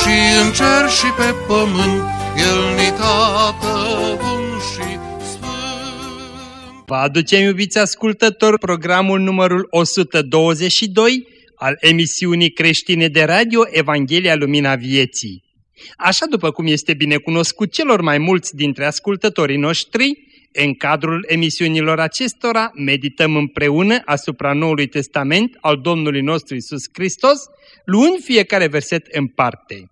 și în cer și pe pământ, El ni tată bun și sfânt. Vă aducem, iubiți ascultători, programul numărul 122 al emisiunii creștine de radio Evanghelia Lumina Vieții. Așa după cum este bine cunoscut celor mai mulți dintre ascultătorii noștri, în cadrul emisiunilor acestora medităm împreună asupra Noului Testament al Domnului nostru Isus Hristos, luând fiecare verset în parte.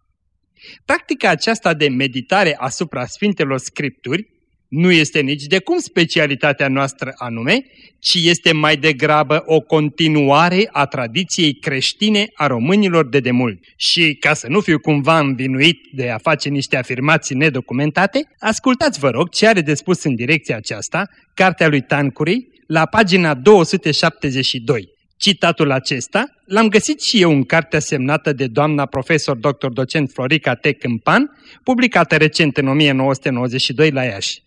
Practica aceasta de meditare asupra Sfintelor Scripturi nu este nici de cum specialitatea noastră anume, ci este mai degrabă o continuare a tradiției creștine a românilor de demult. Și ca să nu fiu cumva învinuit de a face niște afirmații nedocumentate, ascultați vă rog ce are de spus în direcția aceasta cartea lui Tancuri la pagina 272. Citatul acesta l-am găsit și eu în cartea semnată de doamna profesor dr. docent Florica T. Câmpan, publicată recent în 1992 la Iași.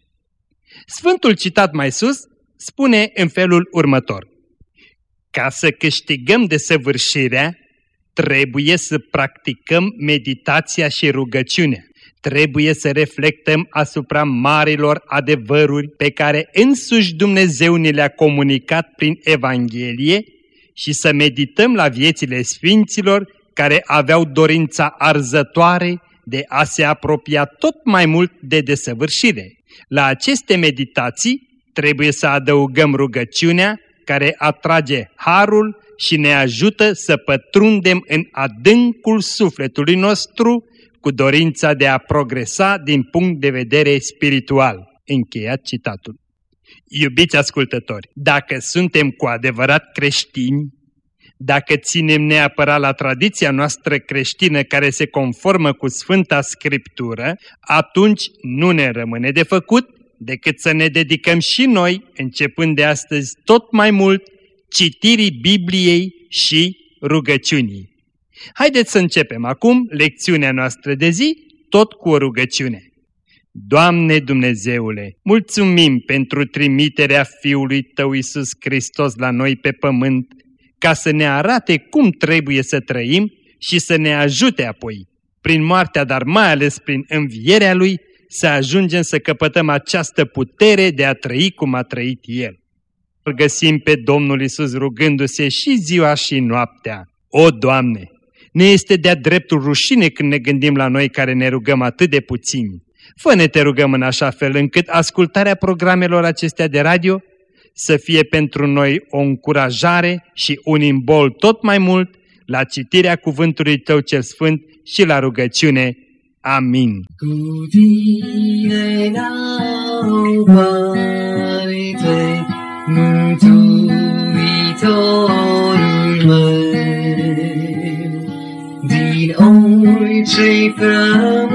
Sfântul citat mai sus spune în felul următor. Ca să câștigăm de săvârșirea, trebuie să practicăm meditația și rugăciunea. Trebuie să reflectăm asupra marilor adevăruri pe care însuși Dumnezeu ne le-a comunicat prin Evanghelie și să medităm la viețile sfinților care aveau dorința arzătoare de a se apropia tot mai mult de desăvârșire. La aceste meditații trebuie să adăugăm rugăciunea care atrage harul și ne ajută să pătrundem în adâncul sufletului nostru cu dorința de a progresa din punct de vedere spiritual. Încheiat citatul. Iubiți ascultători, dacă suntem cu adevărat creștini, dacă ținem neapărat la tradiția noastră creștină care se conformă cu Sfânta Scriptură, atunci nu ne rămâne de făcut decât să ne dedicăm și noi, începând de astăzi tot mai mult, citirii Bibliei și rugăciunii. Haideți să începem acum lecțiunea noastră de zi, tot cu o rugăciune. Doamne Dumnezeule, mulțumim pentru trimiterea Fiului Tău Iisus Hristos la noi pe pământ, ca să ne arate cum trebuie să trăim și să ne ajute apoi, prin moartea, dar mai ales prin învierea Lui, să ajungem să căpătăm această putere de a trăi cum a trăit El. Îl găsim pe Domnul Isus rugându-se și ziua și noaptea. O, Doamne, ne este de-a dreptul rușine când ne gândim la noi care ne rugăm atât de puțini. Fă-ne te rugăm în așa fel încât ascultarea programelor acestea de radio să fie pentru noi o încurajare și un imbol tot mai mult la citirea cuvântului Tău cel Sfânt și la rugăciune. Amin. Cu tine n-au parte, Mântuitorul meu, din orice frământare,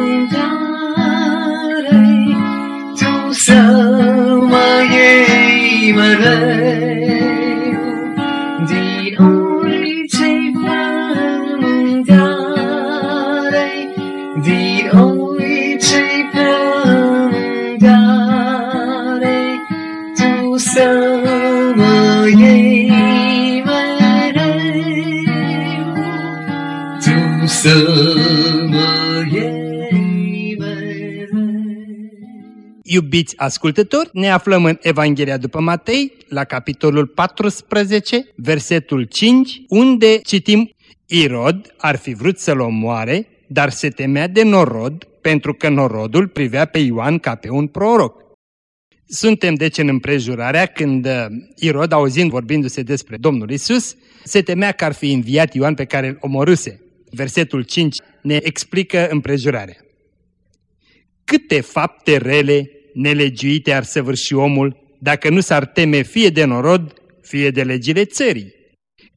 Iubiți ascultători, ne aflăm în Evanghelia după Matei, la capitolul 14, versetul 5, unde citim Irod ar fi vrut să-l omoare, dar se temea de norod, pentru că norodul privea pe Ioan ca pe un proroc. Suntem deci în împrejurarea când uh, Irod, auzind vorbindu-se despre Domnul Isus, se temea că ar fi înviat Ioan pe care îl omorâse. Versetul 5 ne explică împrejurarea. Câte fapte rele, nelegiuite ar săvârși omul dacă nu s-ar teme fie de norod, fie de legile țării?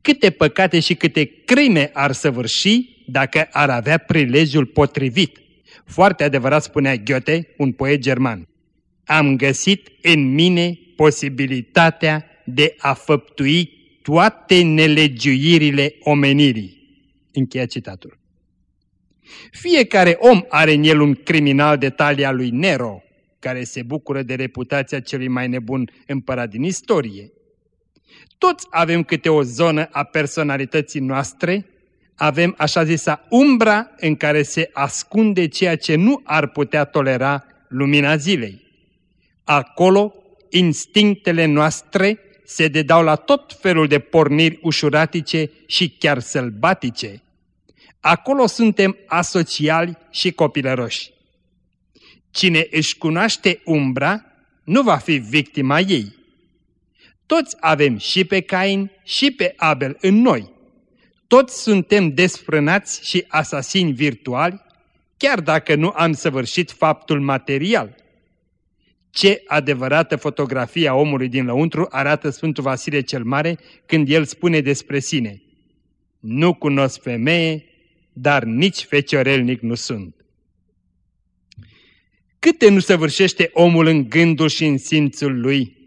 Câte păcate și câte crime ar săvârși dacă ar avea prilejul potrivit. Foarte adevărat spunea Goethe, un poet german. Am găsit în mine posibilitatea de a făptui toate nelegiuirile omenirii. Încheia citatul. Fiecare om are în el un criminal de talia lui Nero, care se bucură de reputația celui mai nebun împărat din istorie. Toți avem câte o zonă a personalității noastre, avem așa zisa umbra în care se ascunde ceea ce nu ar putea tolera lumina zilei. Acolo, instinctele noastre se dedau la tot felul de porniri ușuratice și chiar sălbatice. Acolo suntem asociali și copilăroși. Cine își cunoaște umbra, nu va fi victima ei. Toți avem și pe Cain și pe Abel în noi. Toți suntem desfrânați și asasini virtuali, chiar dacă nu am săvârșit faptul material. Ce adevărată fotografie a omului din lăuntru arată Sfântul Vasile cel Mare când el spune despre sine. Nu cunosc femeie, dar nici feciorelnic nu sunt. Câte nu săvârșește omul în gândul și în simțul lui?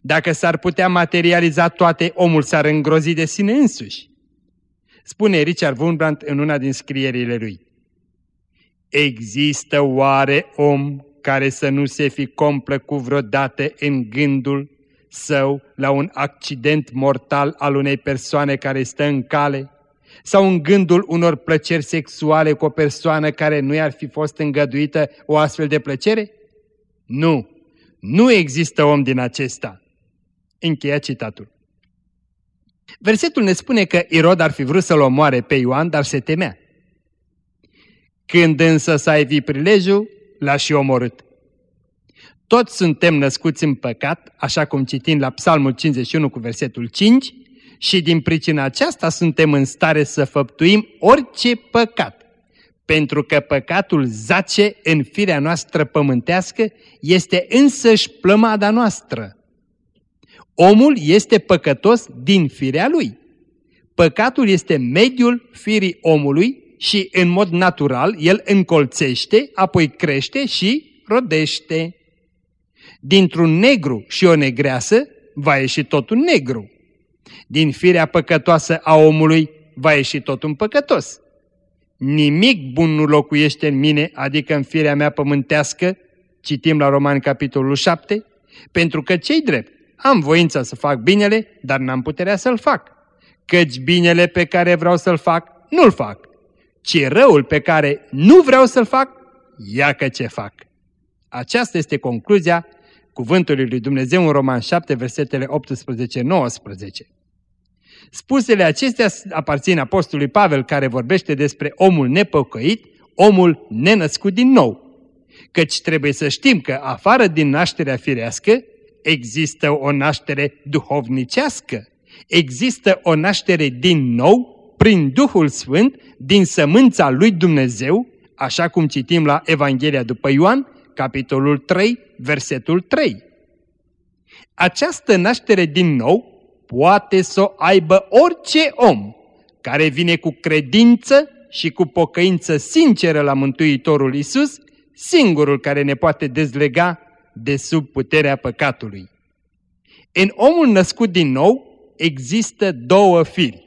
Dacă s-ar putea materializa toate, omul s-ar îngrozi de sine însuși. Spune Richard Wurmbrandt în una din scrierile lui. Există oare om care să nu se fi complăcut vreodată în gândul său la un accident mortal al unei persoane care stă în cale? Sau în gândul unor plăceri sexuale cu o persoană care nu i-ar fi fost îngăduită o astfel de plăcere? Nu, nu există om din acesta. Încheia citatul. Versetul ne spune că Irod ar fi vrut să-l omoare pe Ioan, dar se temea. Când însă s-a evit prilejul, l-a și omorât. Toți suntem născuți în păcat, așa cum citim la Psalmul 51 cu versetul 5, și din pricina aceasta suntem în stare să făptuim orice păcat. Pentru că păcatul zace în firea noastră pământească, este însăși plămada noastră. Omul este păcătos din firea lui. Păcatul este mediul firii omului și în mod natural el încolțește, apoi crește și rodește. Dintr-un negru și o negreasă va ieși tot un negru. Din firea păcătoasă a omului va ieși tot un păcătos. Nimic bun nu locuiește în mine, adică în firea mea pământească, citim la Romani capitolul 7, pentru că cei drept, am voința să fac binele, dar n-am puterea să-l fac. Căci binele pe care vreau să-l fac, nu-l fac, ci răul pe care nu vreau să-l fac, ia că ce fac. Aceasta este concluzia cuvântului lui Dumnezeu în Roman 7, versetele 18-19. Spusele acestea aparțin apostolului Pavel care vorbește despre omul nepăcăit, omul nenăscut din nou. Căci trebuie să știm că afară din nașterea firească există o naștere duhovnicească, există o naștere din nou prin Duhul Sfânt din sămânța lui Dumnezeu, așa cum citim la Evanghelia după Ioan, capitolul 3, versetul 3. Această naștere din nou poate să o aibă orice om care vine cu credință și cu pocăință sinceră la Mântuitorul Isus, singurul care ne poate dezlega de sub puterea păcatului. În omul născut din nou există două firi.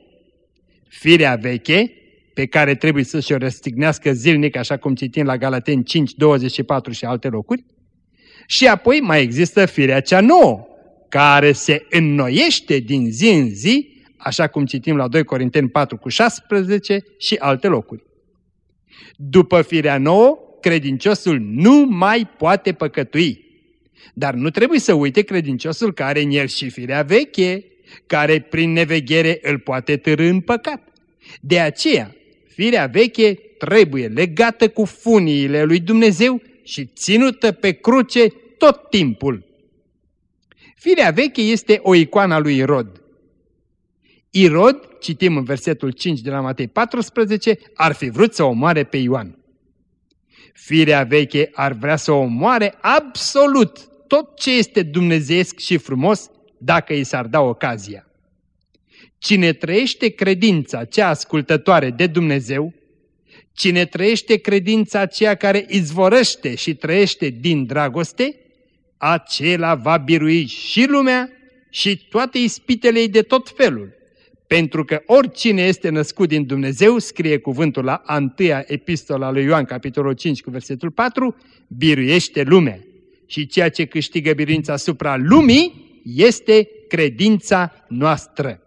Firea veche, pe care trebuie să și-o răstignească zilnic, așa cum citim la Galateni 5, 24 și alte locuri, și apoi mai există firea cea nouă, care se înnoiește din zi în zi, așa cum citim la 2 Corinteni 4 cu 16 și alte locuri. După firea nouă, credinciosul nu mai poate păcătui. Dar nu trebuie să uite credinciosul care în el și firea veche, care prin neveghere îl poate târâ în păcat. De aceea, firea veche trebuie legată cu funiile lui Dumnezeu și ținută pe cruce tot timpul. Firea veche este o icoană a lui Irod. Irod, citim în versetul 5 de la Matei 14, ar fi vrut să omoare pe Ioan. Firea veche ar vrea să omoare absolut tot ce este dumnezeiesc și frumos dacă i s-ar da ocazia. Cine trăiește credința cea ascultătoare de Dumnezeu, cine trăiește credința aceea care izvorăște și trăiește din dragoste, acela va birui și lumea și toate ispitele de tot felul. Pentru că oricine este născut din Dumnezeu, scrie cuvântul la Antia Epistola lui Ioan, capitolul 5, cu versetul 4, biruiește lumea. Și ceea ce câștigă biruința asupra lumii este credința noastră.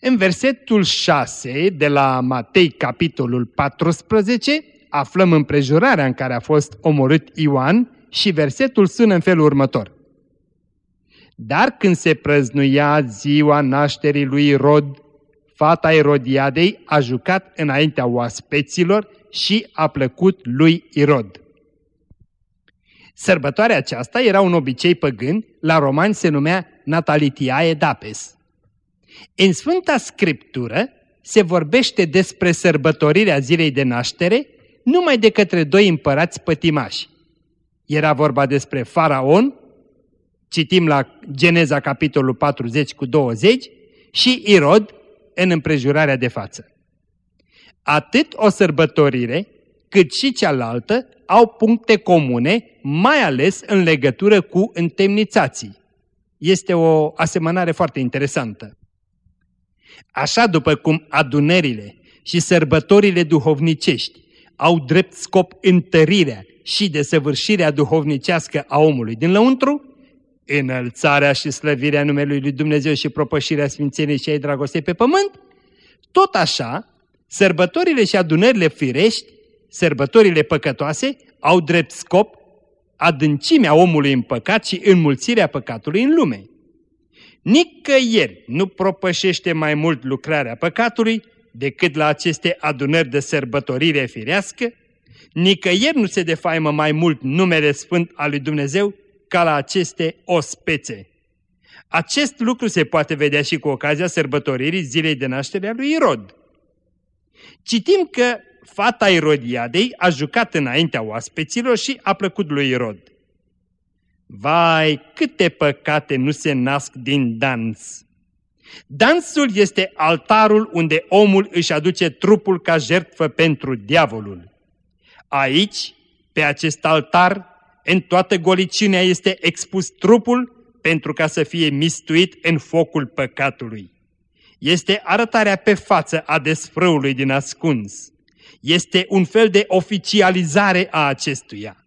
În versetul 6 de la Matei, capitolul 14, aflăm împrejurarea în care a fost omorât Ioan și versetul sună în felul următor. Dar când se prăznuia ziua nașterii lui Rod, fata Erodiadei a jucat înaintea oaspeților și a plăcut lui Irod. Sărbătoarea aceasta era un obicei păgân, la romani se numea Natalitiae Dapes. În Sfânta Scriptură se vorbește despre sărbătorirea zilei de naștere numai de către doi împărați pătimași. Era vorba despre Faraon citim la Geneza capitolul 40 cu 20, și Irod în împrejurarea de față. Atât o sărbătorire, cât și cealaltă au puncte comune, mai ales în legătură cu întemnițații. Este o asemănare foarte interesantă. Așa după cum adunările și sărbătorile duhovnicești au drept scop întărirea și desăvârșirea duhovnicească a omului din lăuntru, înălțarea și slăvirea numelui lui Dumnezeu și propășirea sfințeniei și ai dragostei pe pământ, tot așa, sărbătorile și adunările firești, sărbătorile păcătoase, au drept scop adâncimea omului în păcat și înmulțirea păcatului în lume. Nicăieri nu propășește mai mult lucrarea păcatului decât la aceste adunări de sărbătorire firească, nicăieri nu se defaimă mai mult numele sfânt al lui Dumnezeu ca la aceste ospețe. Acest lucru se poate vedea și cu ocazia sărbătoririi zilei de naștere a lui Irod. Citim că fata Irodiadei a jucat înaintea oaspeților și a plăcut lui Irod. Vai, câte păcate nu se nasc din dans! Dansul este altarul unde omul își aduce trupul ca jertfă pentru diavolul. Aici, pe acest altar, în toată goliciunea este expus trupul pentru ca să fie mistuit în focul păcatului. Este arătarea pe față a desfrâului din ascuns. Este un fel de oficializare a acestuia.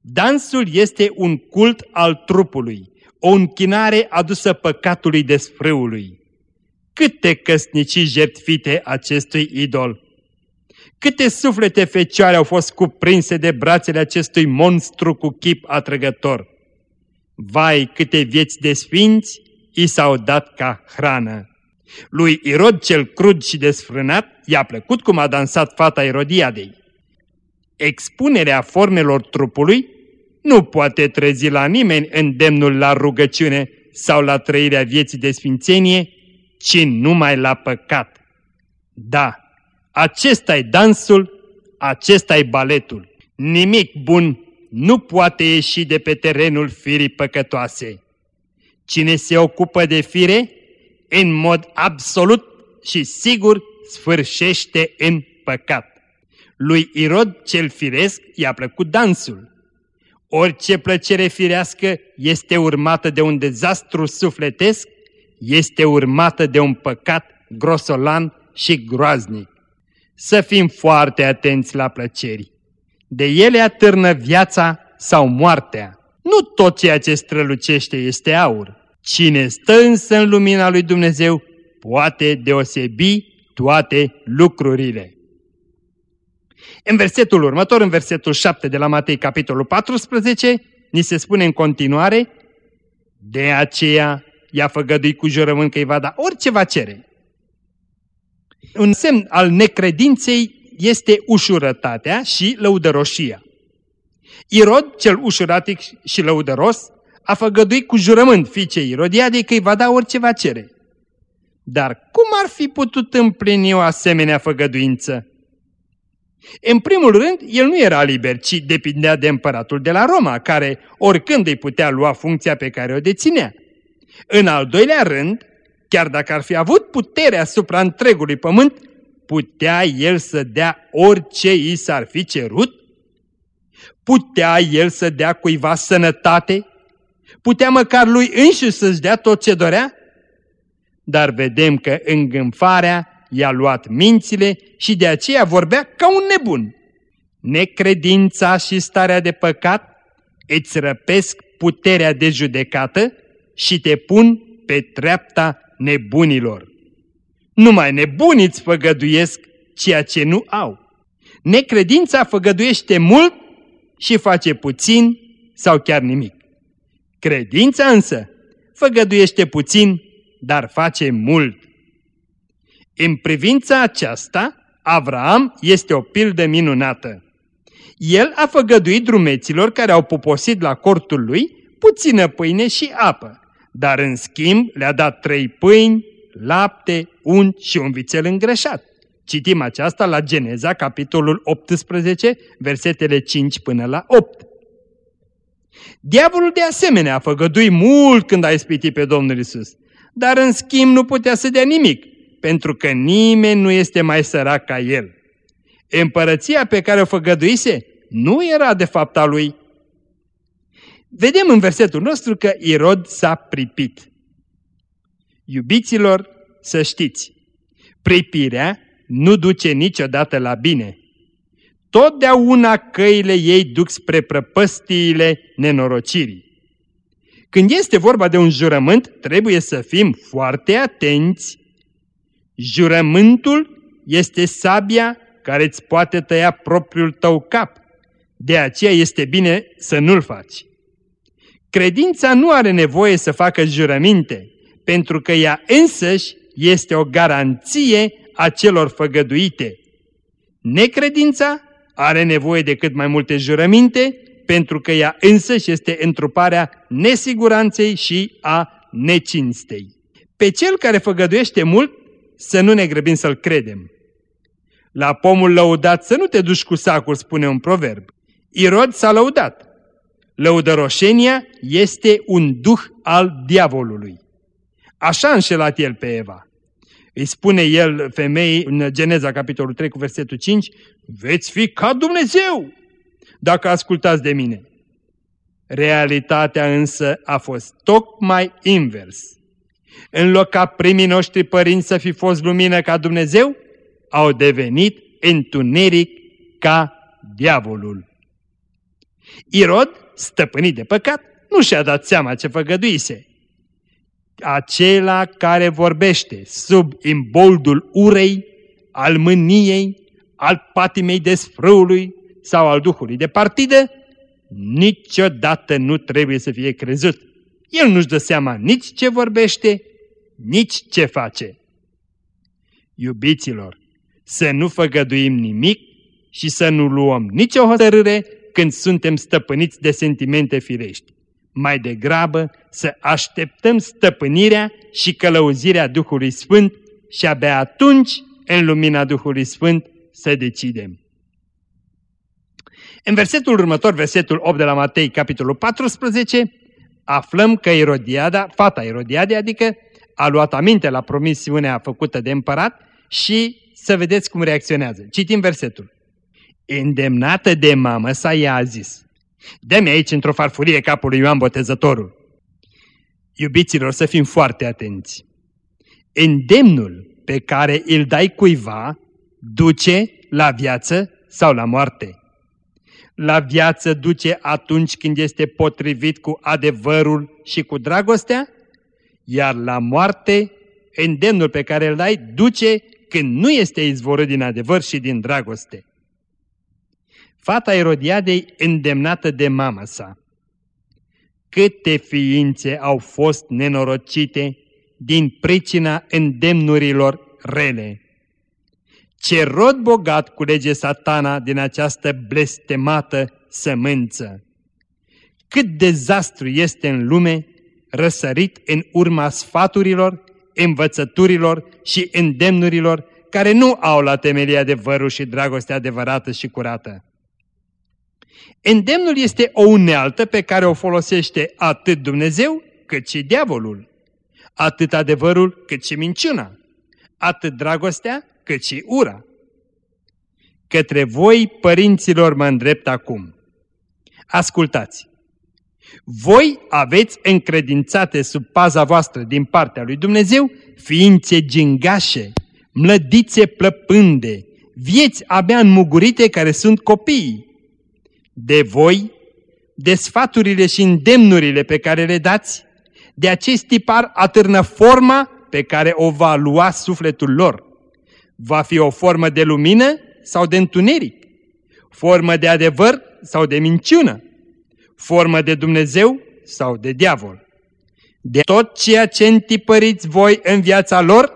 Dansul este un cult al trupului, o închinare adusă păcatului desfrâului. Câte căsnicii jertfite acestui idol! Câte suflete fecioare au fost cuprinse de brațele acestui monstru cu chip atrăgător! Vai, câte vieți de sfinți i s-au dat ca hrană! Lui Irod cel crud și desfrânat i-a plăcut cum a dansat fata Irodiadei. Expunerea formelor trupului nu poate trezi la nimeni îndemnul la rugăciune sau la trăirea vieții de sfințenie, ci numai la păcat. Da, acesta e dansul, acesta e baletul. Nimic bun nu poate ieși de pe terenul firii păcătoase. Cine se ocupă de fire, în mod absolut și sigur, sfârșește în păcat. Lui Irod cel firesc i-a plăcut dansul. Orice plăcere firească este urmată de un dezastru sufletesc, este urmată de un păcat grosolan și groaznic să fim foarte atenți la plăceri. De ele atârnă viața sau moartea. Nu tot ceea ce strălucește este aur. Cine stă însă în lumina lui Dumnezeu poate deosebi toate lucrurile. În versetul următor, în versetul 7 de la Matei, capitolul 14, ni se spune în continuare, de aceea i-a făgăduit cu jurământ că îi va da orice va cere. Un semn al necredinței este ușurătatea și lăudăroșia. Irod, cel ușuratic și lăudăros, a făgăduit cu jurământ fiicei Irodiadei că îi va da orice va cere. Dar cum ar fi putut împlini o asemenea făgăduință? În primul rând, el nu era liber, ci depindea de împăratul de la Roma, care oricând îi putea lua funcția pe care o deținea. În al doilea rând, Chiar dacă ar fi avut putere asupra întregului pământ, putea el să dea orice i s-ar fi cerut? Putea el să dea cuiva sănătate? Putea măcar lui însuși să-și dea tot ce dorea? Dar vedem că îngânfarea i-a luat mințile și de aceea vorbea ca un nebun. Necredința și starea de păcat îți răpesc puterea de judecată și te pun pe treapta nebunilor. Numai nebunii îți făgăduiesc ceea ce nu au. Necredința făgăduiește mult și face puțin sau chiar nimic. Credința însă făgăduiește puțin, dar face mult. În privința aceasta, Avraam este o pildă minunată. El a făgăduit drumeților care au poposit la cortul lui puțină pâine și apă, dar în schimb le-a dat trei pâini, lapte, unt și un vițel îngrășat. Citim aceasta la Geneza, capitolul 18, versetele 5 până la 8. Diavolul de asemenea a făgăduit mult când a ispitit pe Domnul Isus, dar în schimb nu putea să dea nimic, pentru că nimeni nu este mai sărac ca el. Împărăția pe care o făgăduise nu era de fapt a lui. Vedem în versetul nostru că Irod s-a pripit. Iubiților, să știți, pripirea nu duce niciodată la bine. Totdeauna căile ei duc spre prăpăstiile nenorocirii. Când este vorba de un jurământ, trebuie să fim foarte atenți. Jurământul este sabia care îți poate tăia propriul tău cap. De aceea este bine să nu-l faci. Credința nu are nevoie să facă jurăminte, pentru că ea însăși este o garanție a celor făgăduite. Necredința are nevoie de cât mai multe jurăminte, pentru că ea însăși este întruparea nesiguranței și a necinstei. Pe cel care făgăduiește mult, să nu ne grăbim să-l credem. La pomul lăudat să nu te duci cu sacul, spune un proverb. Irod s-a lăudat. Lăudăroșenia este un duh al diavolului. Așa a înșelat el pe Eva. Îi spune el femeii în Geneza capitolul 3 cu versetul 5, veți fi ca Dumnezeu dacă ascultați de mine. Realitatea însă a fost tocmai invers. În loc ca primii noștri părinți să fi fost lumină ca Dumnezeu, au devenit întuneric ca diavolul. Irod, stăpânit de păcat, nu și-a dat seama ce făgăduise. Acela care vorbește sub imboldul urei, al mâniei, al patimei desfrâului sau al duhului de partidă, niciodată nu trebuie să fie crezut. El nu-și dă seama nici ce vorbește, nici ce face. Iubiților, să nu făgăduim nimic și să nu luăm nicio hotărâre când suntem stăpâniți de sentimente firești. Mai degrabă să așteptăm stăpânirea și călăuzirea Duhului Sfânt și abia atunci, în lumina Duhului Sfânt, să decidem. În versetul următor, versetul 8 de la Matei, capitolul 14, aflăm că Erodiada, fata Erodiade, adică, a luat aminte la promisiunea făcută de împărat și să vedeți cum reacționează. Citim versetul. Îndemnată de mamă sa ea a zis, Dă-mi aici într-o farfurie capul lui Ioan Botezătorul. Iubiților, să fim foarte atenți. Îndemnul pe care îl dai cuiva duce la viață sau la moarte. La viață duce atunci când este potrivit cu adevărul și cu dragostea, iar la moarte îndemnul pe care îl dai duce când nu este izvorât din adevăr și din dragoste. Fata Erodiadei îndemnată de mama sa. Câte ființe au fost nenorocite din pricina îndemnurilor rele. Ce rod bogat culege satana din această blestemată sămânță! Cât dezastru este în lume răsărit în urma sfaturilor, învățăturilor și îndemnurilor care nu au la temelie adevărul și dragostea adevărată și curată. Îndemnul este o unealtă pe care o folosește atât Dumnezeu cât și diavolul. atât adevărul cât și minciuna, atât dragostea cât și ura. Către voi, părinților, mă îndrept acum. Ascultați! Voi aveți încredințate sub paza voastră din partea lui Dumnezeu ființe gingașe, mlădițe plăpânde, vieți abia înmugurite care sunt copiii. De voi, de sfaturile și îndemnurile pe care le dați, de acest tipar atârnă forma pe care o va lua sufletul lor. Va fi o formă de lumină sau de întuneric, formă de adevăr sau de minciună, formă de Dumnezeu sau de diavol. De tot ceea ce întipăriți voi în viața lor,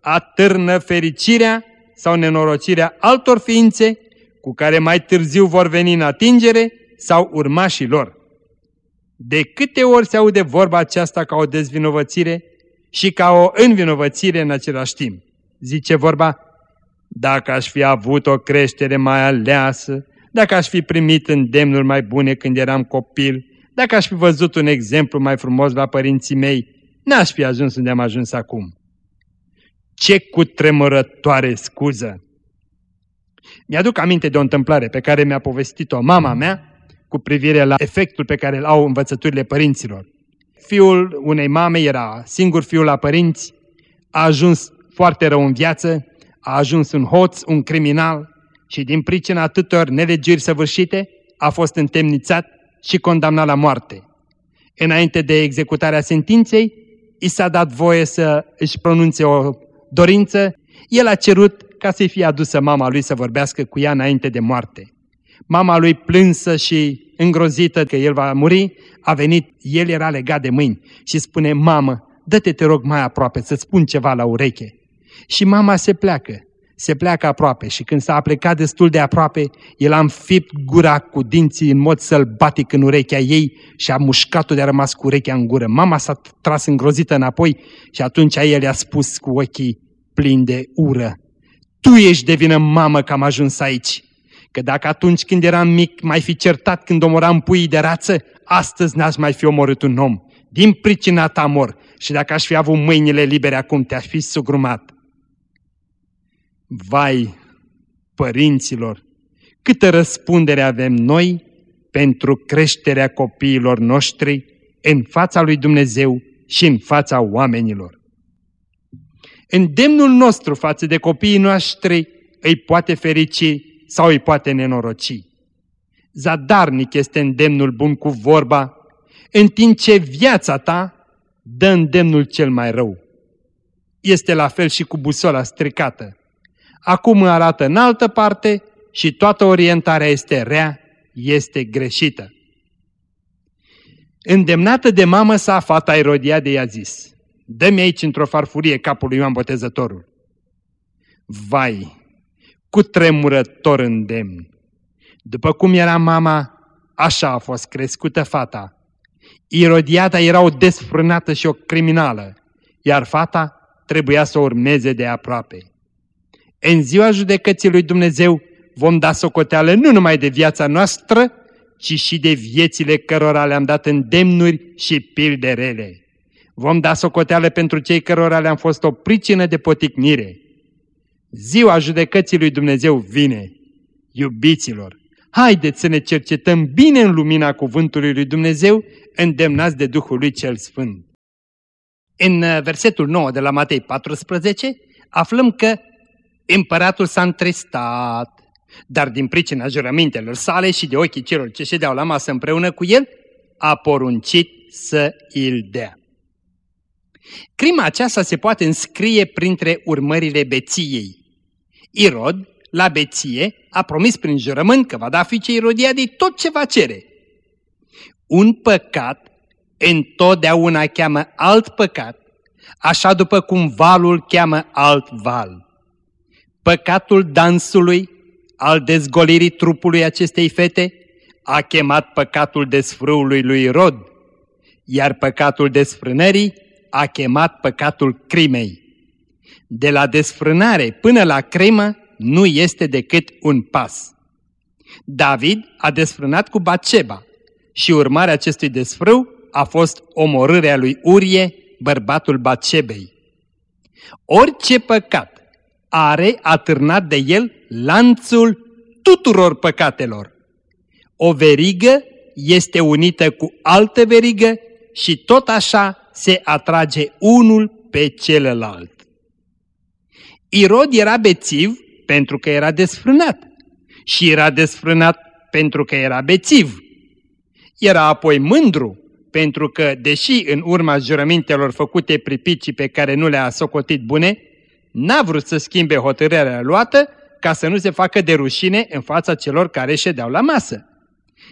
atârnă fericirea sau nenorocirea altor ființe cu care mai târziu vor veni în atingere sau urmașii lor. De câte ori se aude vorba aceasta ca o dezvinovățire și ca o învinovățire în același timp? Zice vorba, dacă aș fi avut o creștere mai aleasă, dacă aș fi primit îndemnuri mai bune când eram copil, dacă aș fi văzut un exemplu mai frumos la părinții mei, n-aș fi ajuns unde am ajuns acum. Ce cutremurătoare scuză! Mi-aduc aminte de o întâmplare pe care mi-a povestit-o mama mea cu privire la efectul pe care îl au învățăturile părinților. Fiul unei mame era singur fiul la părinți, a ajuns foarte rău în viață, a ajuns un hoț, un criminal și din pricina atâtor nelegiri săvârșite a fost întemnițat și condamnat la moarte. Înainte de executarea sentinței, i s-a dat voie să își pronunțe o dorință, el a cerut ca să-i fie adusă mama lui să vorbească cu ea înainte de moarte. Mama lui plânsă și îngrozită că el va muri, a venit, el era legat de mâini și spune, mamă, dă-te te rog mai aproape să spun ceva la ureche. Și mama se pleacă, se pleacă aproape și când s-a plecat destul de aproape, el a înfipt gura cu dinții în mod sălbatic în urechea ei și a mușcat-o de a rămas cu urechea în gură. Mama s-a tras îngrozită înapoi și atunci el i-a spus cu ochii plini de ură. Tu ești de vină, mamă, că am ajuns aici. Că dacă atunci când eram mic mai fi certat când omoram puii de rață, astăzi n-aș mai fi omorât un om. Din pricina ta mor. Și dacă aș fi avut mâinile libere acum, te-aș fi sugrumat. Vai, părinților, câtă răspundere avem noi pentru creșterea copiilor noștri în fața lui Dumnezeu și în fața oamenilor. Îndemnul nostru față de copiii noștri îi poate ferici sau îi poate nenoroci. Zadarnic este îndemnul bun cu vorba, în timp ce viața ta dă îndemnul cel mai rău. Este la fel și cu busola stricată. Acum arată în altă parte și toată orientarea este rea, este greșită. Îndemnată de mamă sa, fata Erodiade i-a zis, Dă-mi aici într-o farfurie capul lui Ioan Botezătorul. Vai, cu tremurător îndemn. După cum era mama, așa a fost crescută fata. Irodiada era o desfrânată și o criminală, iar fata trebuia să o urmeze de aproape. În ziua judecății lui Dumnezeu vom da socoteală nu numai de viața noastră, ci și de viețile cărora le-am dat îndemnuri și pilde rele. Vom da socoteală pentru cei cărora le-am fost o pricină de poticnire. Ziua judecății lui Dumnezeu vine. Iubiților, haideți să ne cercetăm bine în lumina cuvântului lui Dumnezeu, îndemnați de Duhul lui cel Sfânt. În uh, versetul 9 de la Matei 14 aflăm că împăratul s-a întristat, dar din pricina jurămintelor sale și de ochii celor ce ședeau la masă împreună cu el, a poruncit să îl dea. Crima aceasta se poate înscrie printre urmările beției. Irod, la beție, a promis prin jurământ că va da fiicei Irodiadei tot ce va cere. Un păcat întotdeauna cheamă alt păcat, așa după cum valul cheamă alt val. Păcatul dansului, al dezgolirii trupului acestei fete, a chemat păcatul desfrâului lui Rod, iar păcatul desfrânării a chemat păcatul crimei. De la desfrânare până la crimă nu este decât un pas. David a desfrânat cu Baceba și urmarea acestui desfrâu a fost omorârea lui Urie bărbatul Batșebei. Orice păcat are atârnat de el lanțul tuturor păcatelor. O verigă este unită cu altă verigă și tot așa se atrage unul pe celălalt. Irod era bețiv pentru că era desfrânat și era desfrânat pentru că era bețiv. Era apoi mândru pentru că, deși în urma jurămintelor făcute pripicii pe care nu le-a socotit bune, n-a vrut să schimbe hotărârea luată ca să nu se facă de rușine în fața celor care ședeau la masă.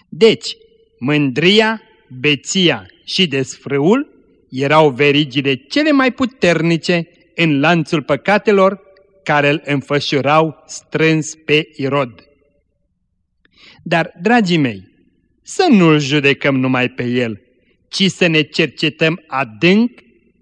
Deci, mândria, beția și desfrâul erau verigile cele mai puternice în lanțul păcatelor care îl înfășurau strâns pe Irod. Dar, dragii mei, să nu-l judecăm numai pe el, ci să ne cercetăm adânc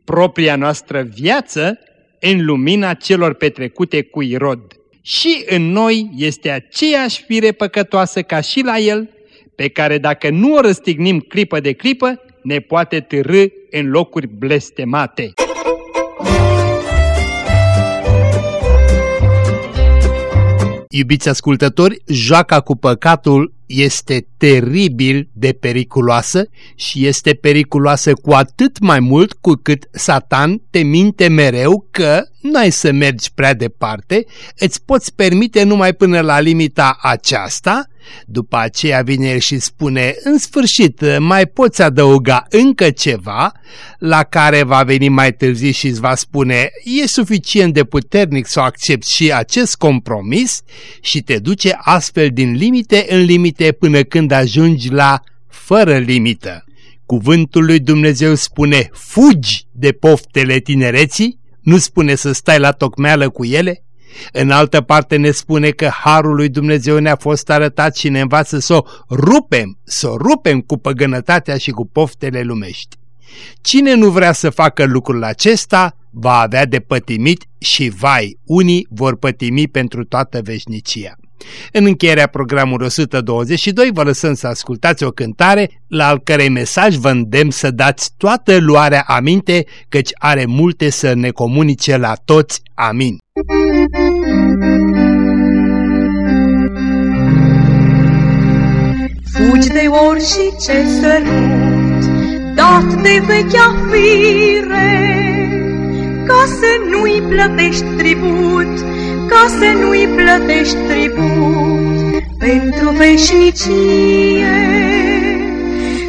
propria noastră viață în lumina celor petrecute cu Irod. Și în noi este aceeași fire păcătoasă ca și la el, pe care dacă nu o răstignim clipă de clipă, ne poate târâ în locuri blestemate. Iubiți ascultători, joaca cu păcatul este teribil de periculoasă și este periculoasă cu atât mai mult cu cât Satan te minte mereu că n-ai să mergi prea departe, îți poți permite numai până la limita aceasta, după aceea vine el și spune, în sfârșit, mai poți adăuga încă ceva, la care va veni mai târziu și îți va spune, e suficient de puternic să accepti și acest compromis și te duce astfel din limite în limite până când ajungi la fără limită. Cuvântul lui Dumnezeu spune, fugi de poftele tinereții, nu spune să stai la tocmeală cu ele? În altă parte ne spune că Harul lui Dumnezeu ne-a fost arătat și ne învață să o rupem, să o rupem cu păgânătatea și cu poftele lumești. Cine nu vrea să facă lucrul acesta, va avea de pătimit și vai, unii vor pătimi pentru toată veșnicia. În încheierea programului 122 vă lăsăm să ascultați o cântare la al cărei mesaj vă îndemn să dați toată luarea aminte căci are multe să ne comunice la toți. Amin. Fugi de orice sărut, dat de vechea fire, ca să nu-i plătești tribut, ca să nu-i plătești tribut pentru veșnicie,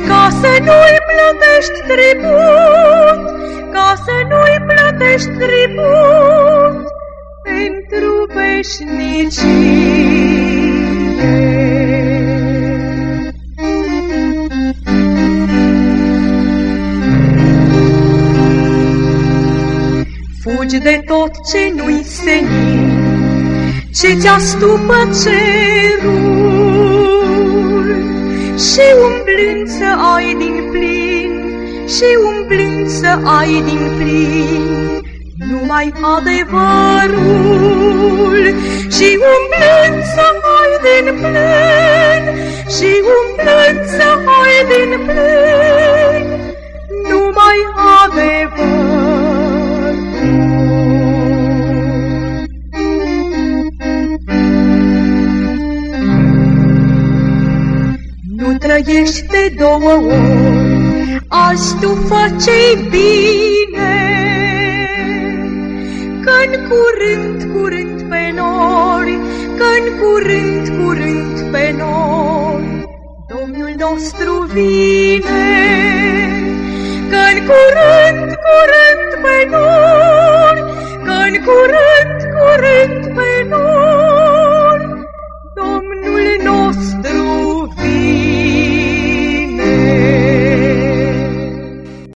ca să nu-i plătești tribut, ca să nu-i plătești tribut pentru veșnicie. Fugi de tot ce nu-i senin, ce ți stupă cerul, și umblând să ai din plin, și umblând să ai din plin, numai adevărul, și umblând să ai din plin, și umblând să ai din plin, numai adevărul. trăiești de două ori, azi tu faci bine. Când curând, curând pe nori, când curând, curând pe nori, Domnul nostru vine. Când curând, curând pe nori, când curând, curând pe nori, Domnul nostru